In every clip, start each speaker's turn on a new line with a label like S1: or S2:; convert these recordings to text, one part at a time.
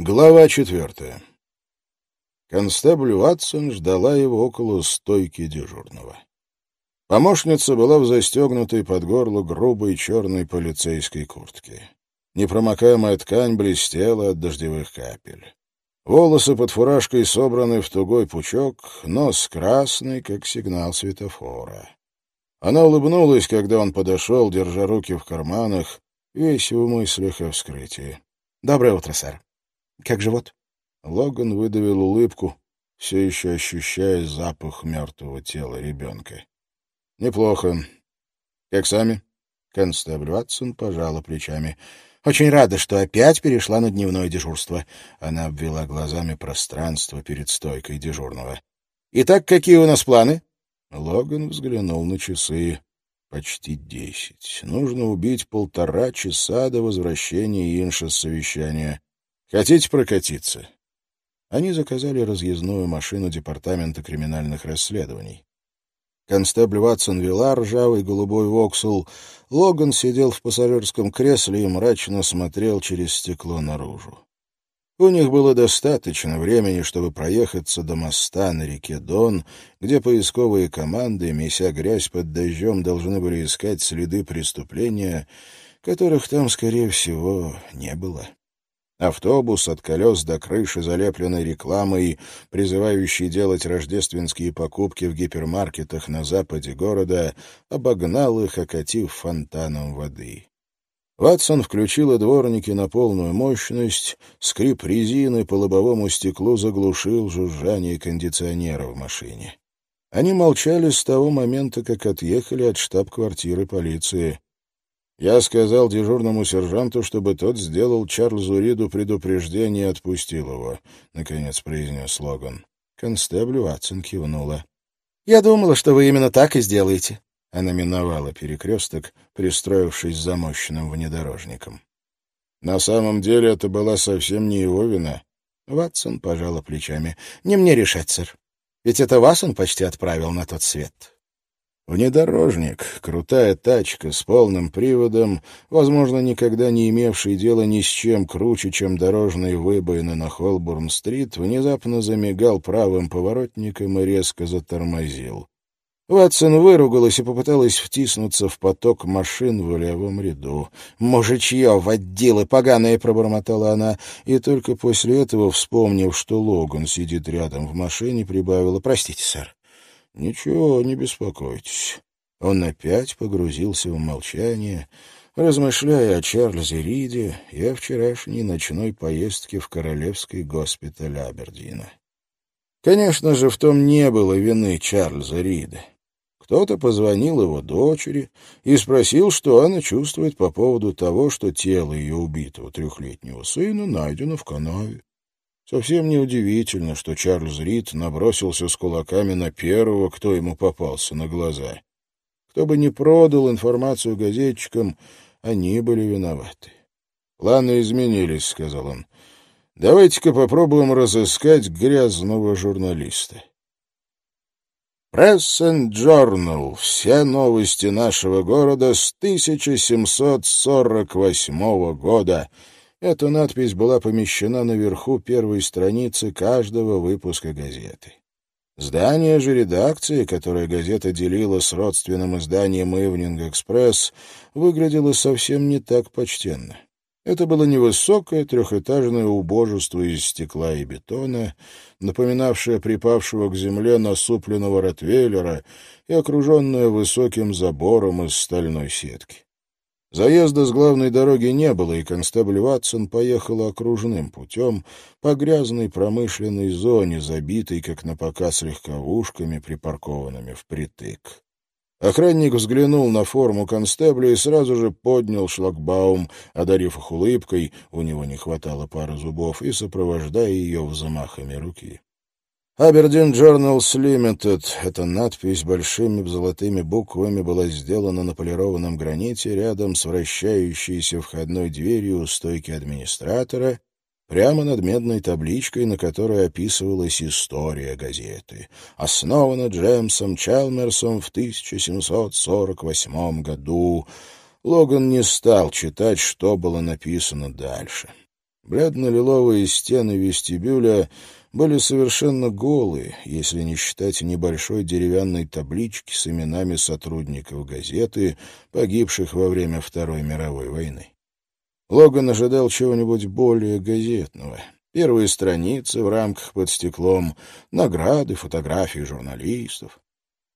S1: Глава четвертая. Констебль Ватсон ждала его около стойки дежурного. Помощница была в застегнутой под горло грубой черной полицейской куртке. Непромокаемая ткань блестела от дождевых капель. Волосы под фуражкой собраны в тугой пучок, нос красный, как сигнал светофора. Она улыбнулась, когда он подошел, держа руки в карманах, весь в мыслях о вскрытии.
S2: «Доброе утро, сэр. Как живот?»
S1: Логан выдавил улыбку, все еще ощущая запах мертвого тела ребенка. «Неплохо. Как сами?» Констебль Ватсон пожала плечами.
S2: «Очень рада, что опять перешла на дневное дежурство».
S1: Она обвела глазами пространство перед стойкой дежурного.
S2: «Итак, какие у нас планы?»
S1: Логан взглянул на часы. Почти десять. Нужно убить полтора часа до возвращения Инша с совещания. Хотите прокатиться? Они заказали разъездную машину Департамента криминальных расследований. Констебль Ватсон вела ржавый голубой воксел. Логан сидел в пассажирском кресле и мрачно смотрел через стекло наружу. У них было достаточно времени, чтобы проехаться до моста на реке Дон, где поисковые команды, меся грязь под дождем, должны были искать следы преступления, которых там, скорее всего, не было. Автобус от колес до крыши, залепленной рекламой, призывающей делать рождественские покупки в гипермаркетах на западе города, обогнал их, окатив фонтаном воды. Ватсон включила дворники на полную мощность, скрип резины по лобовому стеклу заглушил жужжание кондиционера в машине. Они молчали с того момента, как отъехали от штаб-квартиры полиции. Я сказал дежурному сержанту, чтобы тот сделал Чарльзу Риду предупреждение и отпустил его, — наконец произнес Логан. Констеблю Ватсон кивнула.
S2: — Я думала, что вы именно так и сделаете.
S1: Она миновала перекресток, пристроившись за мощным внедорожником. На самом деле это была совсем не его вина.
S2: Ватсон пожала плечами. «Не мне решать, сэр. Ведь это вас он почти отправил на тот свет».
S1: Внедорожник, крутая тачка с полным приводом, возможно, никогда не имевший дела ни с чем круче, чем дорожные выбоины на Холбурн-стрит, внезапно замигал правым поворотником и резко затормозил. Ватсон выругалась и попыталась втиснуться в поток машин в левом ряду.
S2: «Мужичье, водилы поганые!» — пробормотала она,
S1: и только после этого, вспомнив, что Логан сидит рядом в машине, прибавила «Простите, сэр». «Ничего, не беспокойтесь». Он опять погрузился в молчание, размышляя о Чарльзе Риде и о вчерашней ночной поездке в Королевский госпиталь Абердина. Конечно же, в том не было вины Чарльза Рида. Кто-то позвонил его дочери и спросил, что она чувствует по поводу того, что тело ее убитого трехлетнего сына найдено в канаве. Совсем неудивительно, что Чарльз Рид набросился с кулаками на первого, кто ему попался на глаза. Кто бы ни продал информацию газетчикам, они были виноваты. «Планы изменились», — сказал он. «Давайте-ка попробуем разыскать грязного журналиста». Press and Journal. Все новости нашего города с 1748 года. Эта надпись была помещена наверху первой страницы каждого выпуска газеты. Здание же редакции, которое газета делила с родственным изданием «Ивнинг Экспресс», выглядело совсем не так почтенно. Это было невысокое трехэтажное убожество из стекла и бетона, напоминавшее припавшего к земле насупленного ротвейлера и окруженное высоким забором из стальной сетки. Заезда с главной дороги не было, и констебль Ватсон поехала окружным путем по грязной промышленной зоне, забитой, как на показ, легковушками, припаркованными впритык. Охранник взглянул на форму констебля и сразу же поднял шлагбаум, одарив их улыбкой, у него не хватало пары зубов, и сопровождая ее взмахами руки. «Абердин Journals Limited» — эта надпись большими золотыми буквами была сделана на полированном граните рядом с вращающейся входной дверью у стойки администратора прямо над медной табличкой, на которой описывалась история газеты. Основана Джемсом Чалмерсом в 1748 году. Логан не стал читать, что было написано дальше. Бледно-лиловые стены вестибюля были совершенно голые, если не считать небольшой деревянной таблички с именами сотрудников газеты, погибших во время Второй мировой войны. Логан ожидал чего-нибудь более газетного. Первые страницы в рамках под стеклом, награды, фотографии журналистов.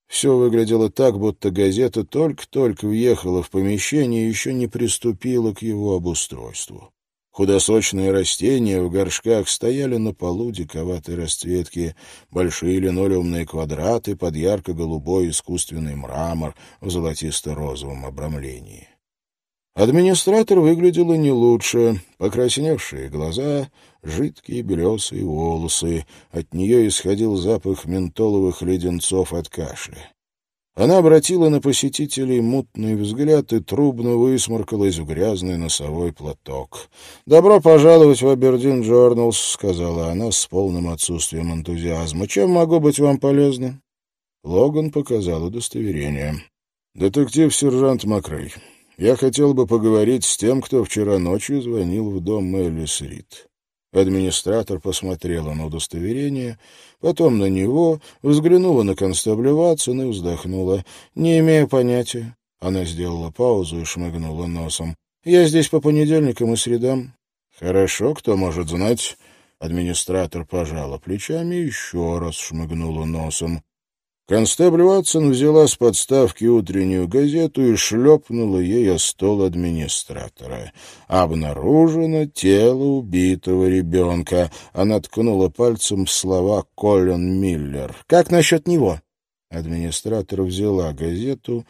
S1: Все выглядело так, будто газета только-только въехала в помещение и еще не приступила к его обустройству. Худосочные растения в горшках стояли на полу диковатой расцветки, большие линолеумные квадраты под ярко-голубой искусственный мрамор в золотисто-розовом обрамлении. Администратор выглядела не лучше. Покрасневшие глаза, жидкие белесые волосы. От нее исходил запах ментоловых леденцов от кашля. Она обратила на посетителей мутный взгляд и трубно высморкалась в грязный носовой платок. «Добро пожаловать в Абердин Джорналс», — сказала она с полным отсутствием энтузиазма. «Чем могу быть вам полезна?» Логан показал удостоверение. «Детектив-сержант Макрей, я хотел бы поговорить с тем, кто вчера ночью звонил в дом Эллис Рид». Администратор посмотрела на удостоверение, потом на него, взглянула на констабля Ватсона и вздохнула. «Не имею понятия». Она сделала паузу и шмыгнула носом. «Я здесь по понедельникам и средам». «Хорошо, кто может знать?» Администратор пожала плечами и еще раз шмыгнула носом. Констебль Ватсон взяла с подставки утреннюю газету и шлепнула ей о стол администратора. Обнаружено тело убитого ребенка. Она ткнула пальцем в слова Колин Миллер. «Как насчет него?» Администратор взяла газету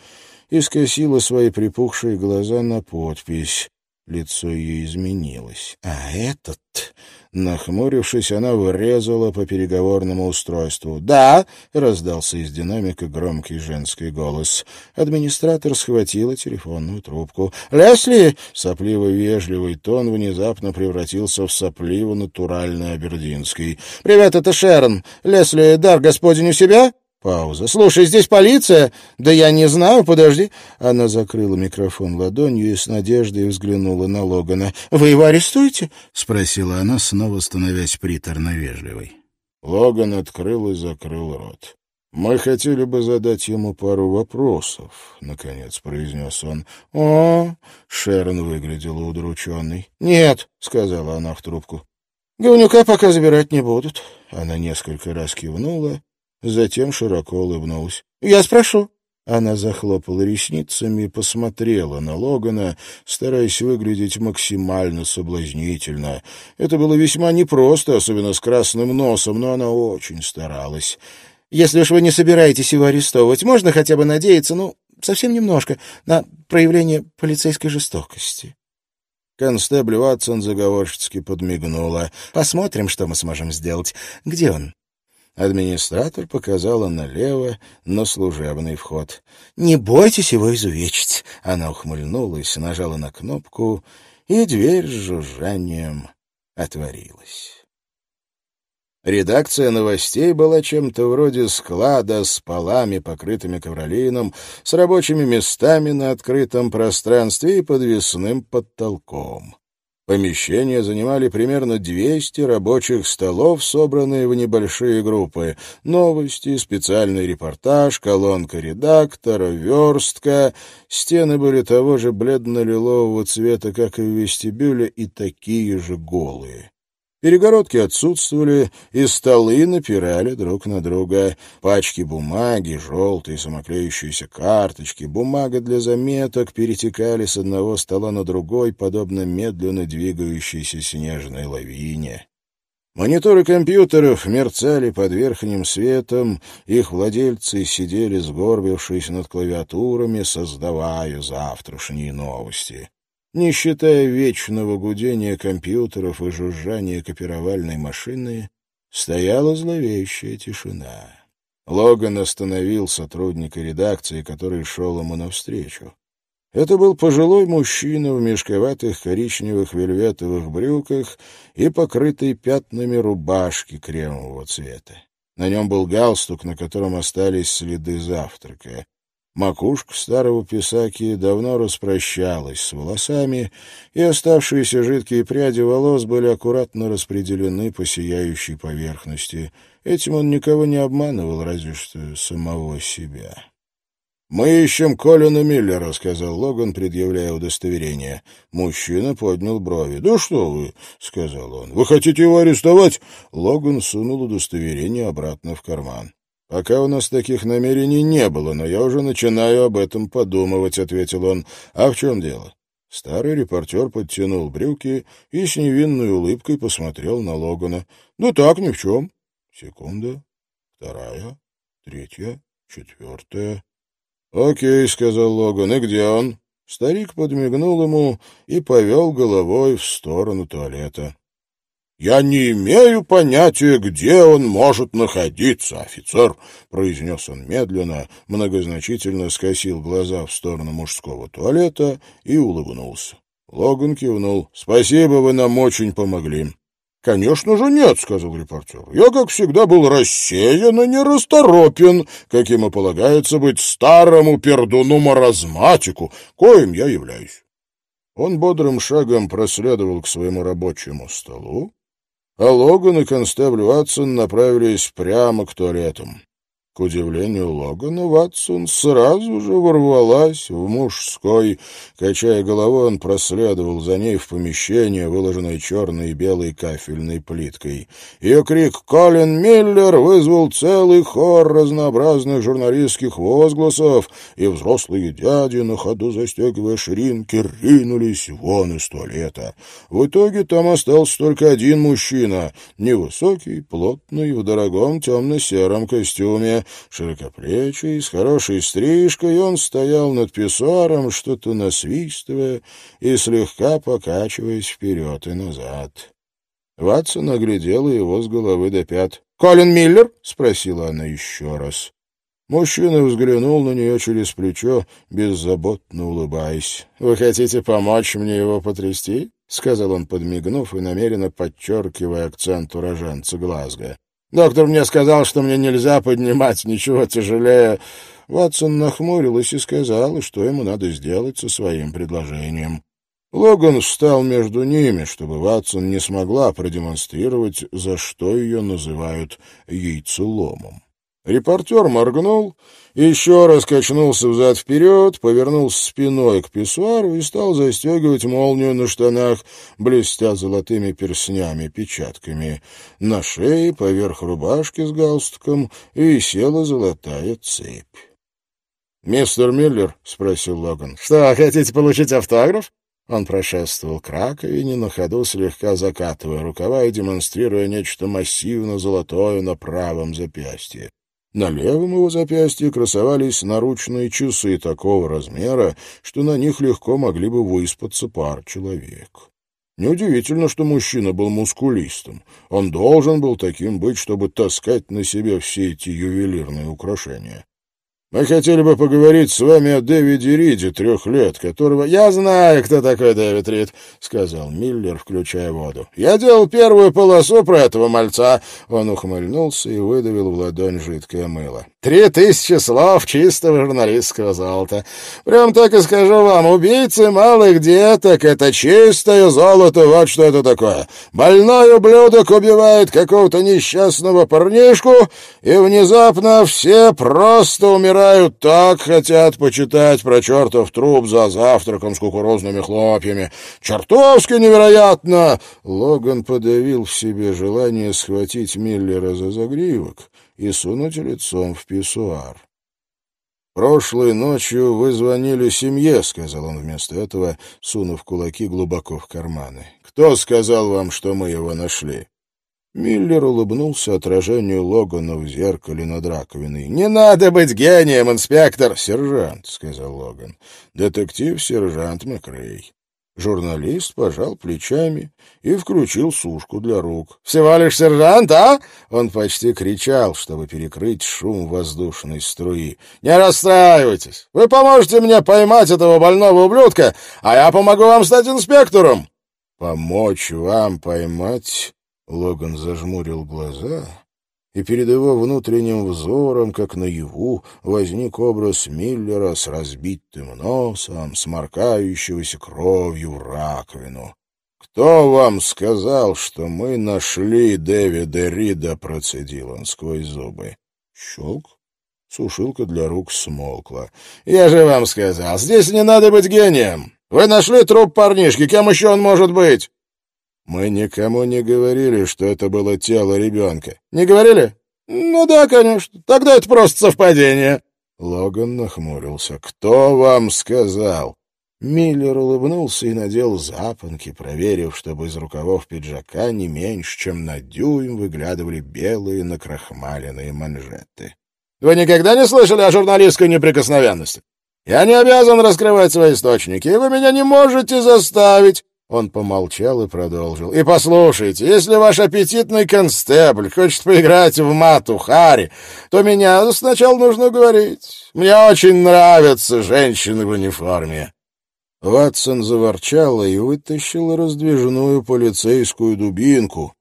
S1: и скосила свои припухшие глаза на подпись. Лицо ее изменилось. «А этот...» Нахмурившись, она врезала по переговорному устройству. «Да!» — раздался из динамика громкий женский голос. Администратор схватила телефонную трубку. «Лесли!» — сопливо-вежливый тон внезапно превратился в сопливо-натуральный абердинский. «Привет, это Шерон. Лесли, дар господень у себя?» Пауза. «Слушай, здесь полиция?» «Да я не знаю, подожди». Она закрыла микрофон ладонью и с надеждой взглянула на Логана. «Вы его арестуете?» — спросила она, снова становясь приторно-вежливой. Логан открыл и закрыл рот. «Мы хотели бы задать ему пару вопросов», — наконец произнес он. «О!» — Шерон выглядела удрученной. «Нет», — сказала она в трубку. «Говнюка пока забирать не будут». Она несколько раз кивнула Затем широко улыбнулась. «Я спрошу». Она захлопала ресницами и посмотрела на Логана, стараясь выглядеть максимально соблазнительно. Это было весьма непросто, особенно с красным носом, но она очень старалась. «Если уж вы не собираетесь его арестовывать, можно хотя бы надеяться, ну, совсем немножко, на проявление полицейской жестокости». Констебль Ватсон заговорщицки подмигнула. «Посмотрим, что мы сможем сделать. Где он?» Администратор показала налево на служебный вход. «Не бойтесь его изувечить!» Она ухмыльнулась, нажала на кнопку, и дверь с жужжанием отворилась. Редакция новостей была чем-то вроде склада с полами, покрытыми ковролином, с рабочими местами на открытом пространстве и подвесным потолком. Помещения занимали примерно 200 рабочих столов, собранные в небольшие группы. Новости, специальный репортаж, колонка редактора, верстка. Стены были того же бледно-лилового цвета, как и в вестибюле, и такие же голые. Перегородки отсутствовали, и столы напирали друг на друга. Пачки бумаги, желтые самоклеющиеся карточки, бумага для заметок перетекали с одного стола на другой, подобно медленно двигающейся снежной лавине. Мониторы компьютеров мерцали под верхним светом, их владельцы сидели, сгорбившись над клавиатурами, создавая завтрашние новости. Не считая вечного гудения компьютеров и жужжания копировальной машины, стояла зловещая тишина. Логан остановил сотрудника редакции, который шел ему навстречу. Это был пожилой мужчина в мешковатых коричневых вельветовых брюках и покрытой пятнами рубашки кремового цвета. На нем был галстук, на котором остались следы завтрака. Макушка старого писаки давно распрощалась с волосами, и оставшиеся жидкие пряди волос были аккуратно распределены по сияющей поверхности. Этим он никого не обманывал, разве что самого себя. «Мы ищем Колина Миллера», — сказал Логан, предъявляя удостоверение. Мужчина поднял брови. «Да что вы», — сказал он. «Вы хотите его арестовать?» Логан сунул удостоверение обратно в карман. «Пока у нас таких намерений не было, но я уже начинаю об этом подумывать», — ответил он. «А в чем дело?» Старый репортер подтянул брюки и с невинной улыбкой посмотрел на Логана. «Да так, ни в чем». Секунда, вторая, третья, четвертая. «Окей», — сказал Логан, — «и где он?» Старик подмигнул ему и повел головой в сторону туалета. «Я не имею понятия, где он может находиться, офицер», — произнес он медленно, многозначительно скосил глаза в сторону мужского туалета и улыбнулся. Логан кивнул. «Спасибо, вы нам очень помогли». «Конечно же нет», — сказал репортер. «Я, как всегда, был рассеян и нерасторопен, каким и полагается быть старому пердуну-маразматику, коим я являюсь». Он бодрым шагом проследовал к своему рабочему столу, а Логан и констебль Ватсон направились прямо к туалетам. К удивлению Логана, Ватсон сразу же ворвалась в мужской. Качая головой, он проследовал за ней в помещение, выложенное черной и белой кафельной плиткой. Ее крик «Колин Миллер!» вызвал целый хор разнообразных журналистских возгласов, и взрослые дяди, на ходу застегивая ширинки, ринулись вон из туалета. В итоге там остался только один мужчина, невысокий, плотный, в дорогом темно-сером костюме широкоплечий, с хорошей стрижкой, он стоял над писсуаром, что-то насвистывая и слегка покачиваясь вперед и назад. Ватсон оглядела его с головы до пят. «Колин Миллер?» — спросила она еще раз. Мужчина взглянул на нее через плечо, беззаботно улыбаясь. «Вы хотите помочь мне его потрясти?» — сказал он, подмигнув и намеренно подчеркивая акцент уроженца Глазго. Доктор мне сказал, что мне нельзя поднимать ничего тяжелее. Ватсон нахмурилась и сказала, что ему надо сделать со своим предложением. Логан встал между ними, чтобы Ватсон не смогла продемонстрировать, за что ее называют яйцеломом. Репортер моргнул, еще раз качнулся взад-вперед, повернулся спиной к писсуару и стал застегивать молнию на штанах, блестя золотыми перснями-печатками. На шее, поверх рубашки с галстуком, висела золотая цепь. «Мистер Миллер?» — спросил Логан. «Что, хотите получить автограф?» Он прошествовал к раковине, на ходу слегка закатывая рукава и демонстрируя нечто массивно-золотое на правом запястье. На левом его запястье красовались наручные часы такого размера, что на них легко могли бы выспаться пар человек. Неудивительно, что мужчина был мускулистом. Он должен был таким быть, чтобы таскать на себе все эти ювелирные украшения. Мы хотели бы поговорить с вами о Дэвиде Риде, трех лет, которого... — Я знаю, кто такой Дэвид Рид, — сказал Миллер, включая воду. — Я делал первую полосу про этого мальца. Он ухмыльнулся и выдавил в ладонь жидкое мыло. Три тысячи слов чистого журналистского золота. Прям так и скажу вам, убийцы малых деток — это чистое золото, вот что это такое. Больной ублюдок убивает какого-то несчастного парнишку, и внезапно все просто умирают умирают, так хотят почитать про чертов труп за завтраком с кукурузными хлопьями. Чертовски невероятно!» Логан подавил в себе желание схватить Миллера за загривок и сунуть лицом в писсуар. «Прошлой ночью вы звонили семье», — сказал он вместо этого, сунув кулаки глубоко в карманы. «Кто сказал вам, что мы его нашли?» Миллер улыбнулся отражению Логана в зеркале над раковиной. «Не надо быть гением, инспектор!» «Сержант», — сказал Логан. «Детектив-сержант Макрей». Журналист пожал плечами и включил сушку для рук. «Всего лишь сержант, а?» Он почти кричал, чтобы перекрыть шум воздушной струи. «Не расстраивайтесь! Вы поможете мне поймать этого больного ублюдка, а я помогу вам стать инспектором!» «Помочь вам поймать Логан зажмурил глаза и перед его внутренним взором, как наяву, возник образ Миллера с разбитым носом, сморкающегося кровью в раковину. «Кто вам сказал, что мы нашли Дэвида Рида?» — процедил он сквозь зубы. Щелк. Сушилка для рук смолкла. «Я же вам сказал, здесь не надо быть гением. Вы нашли труп парнишки, кем еще он может быть?» Мы никому не говорили, что это было тело ребенка. Не говорили? Ну да, конечно. Тогда это просто совпадение. Логан нахмурился. Кто вам сказал? Миллер улыбнулся и надел запонки, проверив, чтобы из рукавов пиджака не меньше, чем на дюйм выглядывали белые накрахмаленные манжеты. «Вы никогда не слышали о журналистской неприкосновенности? Я не обязан раскрывать свои источники, и вы меня не можете заставить. Он помолчал и продолжил. «И послушайте, если ваш аппетитный констебль хочет поиграть в мату Хари, то меня сначала нужно говорить. Мне очень нравятся женщины в униформе». Ватсон заворчала и вытащила раздвижную полицейскую дубинку.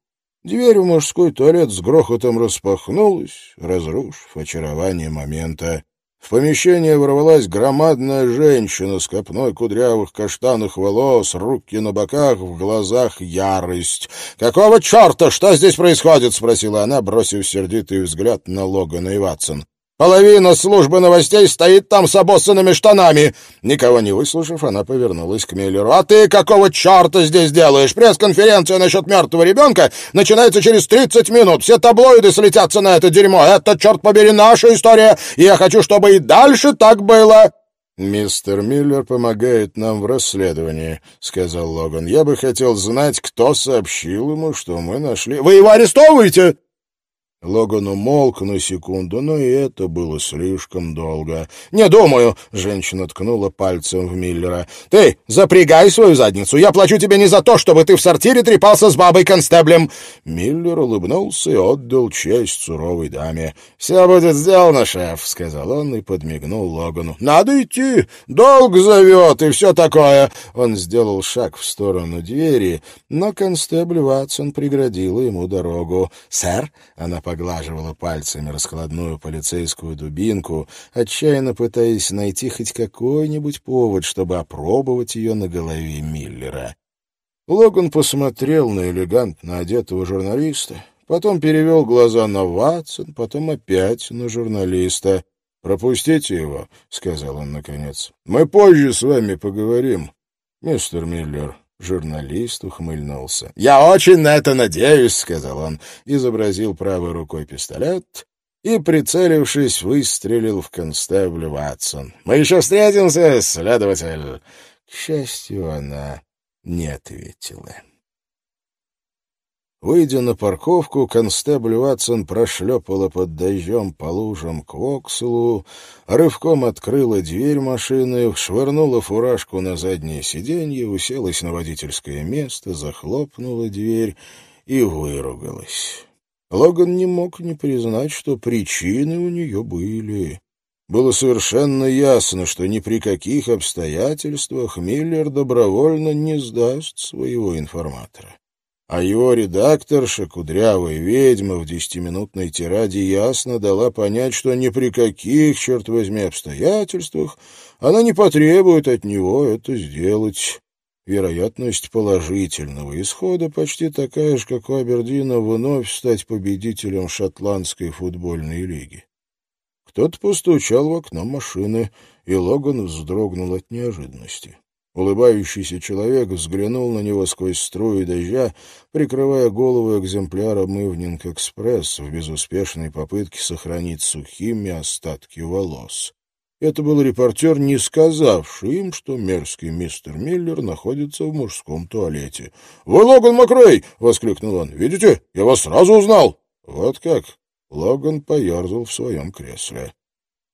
S1: Дверь в мужской туалет с грохотом распахнулась, разрушив очарование момента. В помещение ворвалась громадная женщина с копной кудрявых каштанных волос, руки на боках, в глазах ярость. «Какого черта? Что здесь происходит?» — спросила она, бросив сердитый взгляд на Логана и Ватсон. Половина службы новостей стоит там с обоссанными штанами. Никого не выслушав, она повернулась к Миллеру. А ты какого черта здесь делаешь? Пресс-конференция насчет мертвого ребенка начинается через 30 минут. Все таблоиды слетятся на это дерьмо. Это, черт побери, наша история. И я хочу, чтобы и дальше так было. «Мистер Миллер помогает нам в расследовании», — сказал Логан. «Я бы хотел знать, кто сообщил ему, что мы нашли...» «Вы его арестовываете?» Логан умолк на секунду, но и это было слишком долго. «Не думаю!» — женщина ткнула пальцем в Миллера. «Ты запрягай свою задницу! Я плачу тебе не за то, чтобы ты в сортире трепался с бабой-констеблем!» Миллер улыбнулся и отдал честь суровой даме. «Все будет сделано, шеф!» — сказал он и подмигнул Логану. «Надо идти! Долг зовет и все такое!» Он сделал шаг в сторону двери, но констебль Ватсон преградила ему дорогу. «Сэр!» — она поглаживала пальцами раскладную полицейскую дубинку, отчаянно пытаясь найти хоть какой-нибудь повод, чтобы опробовать ее на голове Миллера. Логан посмотрел на элегантно одетого журналиста, потом перевел глаза на Ватсон, потом опять на журналиста. «Пропустите его», — сказал он наконец. «Мы позже с вами поговорим, мистер Миллер». Журналист ухмыльнулся. «Я очень на это надеюсь», — сказал он, изобразил правой рукой пистолет и, прицелившись, выстрелил в констебля Ватсон. «Мы еще встретимся, следователь!» К счастью, она не ответила. Выйдя на парковку, констебль Ватсон прошлепала под дождем по лужам к Вокселу, рывком открыла дверь машины, швырнула фуражку на заднее сиденье, уселась на водительское место, захлопнула дверь и выругалась. Логан не мог не признать, что причины у нее были. Было совершенно ясно, что ни при каких обстоятельствах Миллер добровольно не сдаст своего информатора а его редакторша, кудрявая ведьма, в десятиминутной тираде ясно дала понять, что ни при каких, черт возьми, обстоятельствах она не потребует от него это сделать. Вероятность положительного исхода почти такая же, как у Абердина вновь стать победителем шотландской футбольной лиги. Кто-то постучал в окно машины, и Логан вздрогнул от неожиданности. Улыбающийся человек взглянул на него сквозь струю дождя, прикрывая голову экземпляра «Мывнинг Экспресс» в безуспешной попытке сохранить сухими остатки волос. Это был репортер, не сказавший им, что мерзкий мистер Миллер находится в мужском туалете. «Вы Логан Макрей!» — воскликнул он. «Видите, я вас сразу узнал!» «Вот как!» — Логан поерзал в своем кресле.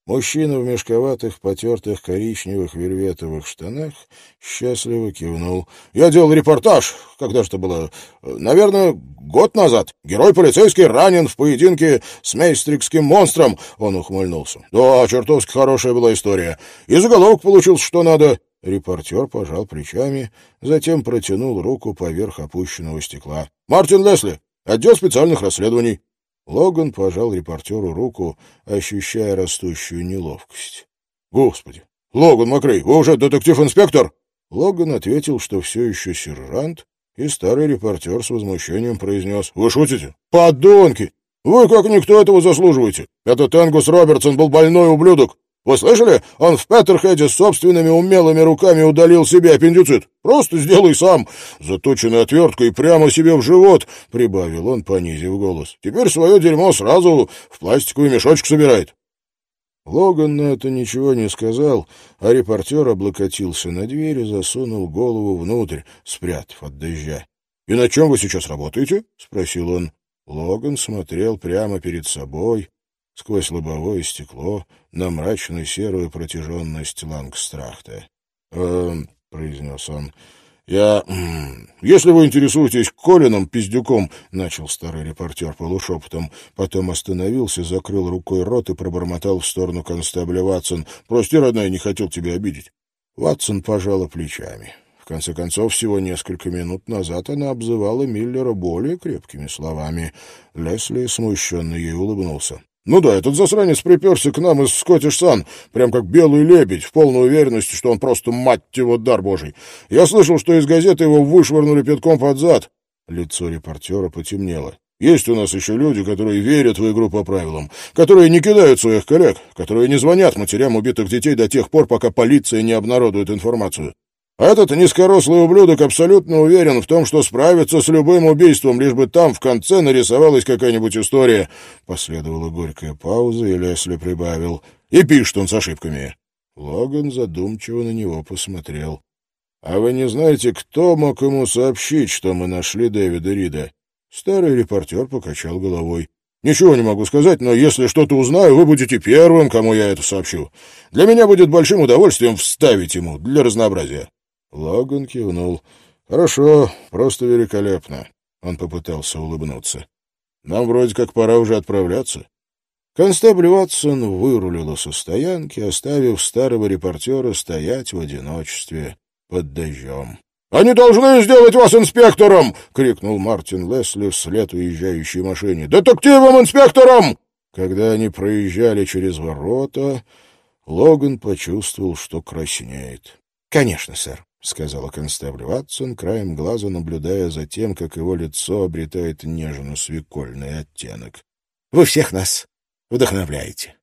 S1: Мужчина в мешковатых, потертых коричневых вельветовых штанах счастливо кивнул. «Я делал репортаж. Когда же это было? Наверное, год назад. Герой полицейский ранен в поединке с мейстрикским монстром». Он ухмыльнулся. «Да, чертовски хорошая была история. И заголовок получился что надо». Репортер пожал плечами, затем протянул руку поверх опущенного стекла. «Мартин Лесли, отдел специальных расследований». Логан пожал репортеру руку, ощущая растущую неловкость. — Господи! Логан Макрей, вы уже детектив-инспектор? Логан ответил, что все еще сержант, и старый репортер с возмущением произнес. — Вы шутите? Подонки! Вы как никто этого заслуживаете. Этот Энгус Робертсон был больной ублюдок. Вы слышали? Он в Петерхеде собственными умелыми руками удалил себе аппендицит. Просто сделай сам. Заточенной отверткой прямо себе в живот, — прибавил он, понизив голос. Теперь свое дерьмо сразу в пластиковый мешочек собирает. Логан на это ничего не сказал, а репортер облокотился на дверь и засунул голову внутрь, спрятав от дождя. — И на чем вы сейчас работаете? — спросил он. Логан смотрел прямо перед собой, сквозь лобовое стекло на мрачную серую протяженность Лангстрахта. «Э, — произнес он, — я... Если вы интересуетесь Колином Пиздюком, — начал старый репортер полушепотом, потом остановился, закрыл рукой рот и пробормотал в сторону констебля Ватсон. — Прости, родная, не хотел тебя обидеть. Ватсон пожала плечами. В конце концов, всего несколько минут назад она обзывала Миллера более крепкими словами. Лесли смущенно ей улыбнулся. Ну да, этот засранец приперся к нам из Скоттиш-Сан, прям как белый лебедь, в полной уверенности, что он просто, мать его, дар божий. Я слышал, что из газеты его вышвырнули пятком под зад. Лицо репортера потемнело. Есть у нас еще люди, которые верят в игру по правилам, которые не кидают своих коллег, которые не звонят матерям убитых детей до тех пор, пока полиция не обнародует информацию. Этот низкорослый ублюдок абсолютно уверен в том, что справится с любым убийством, лишь бы там в конце нарисовалась какая-нибудь история. Последовала горькая пауза, и Лесли прибавил. И пишет он с ошибками. Логан задумчиво на него посмотрел. — А вы не знаете, кто мог ему сообщить, что мы нашли Дэвида Рида? Старый репортер покачал головой. Ничего не могу сказать, но если что-то узнаю, вы будете первым, кому я это сообщу. Для меня будет большим удовольствием вставить ему для разнообразия. Логан кивнул. «Хорошо, просто великолепно». Он попытался улыбнуться. «Нам вроде как пора уже отправляться». Констебль Ватсон вырулила со стоянки, оставив старого репортера стоять в одиночестве под дождем. «Они должны сделать вас инспектором!» — крикнул Мартин Лесли вслед уезжающей машине. «Детективом-инспектором!» Когда они проезжали через ворота, Логан почувствовал, что краснеет. «Конечно, сэр», — сказала констебль Ватсон, краем глаза наблюдая за тем, как его лицо обретает нежно-свекольный оттенок. — Вы всех нас вдохновляете.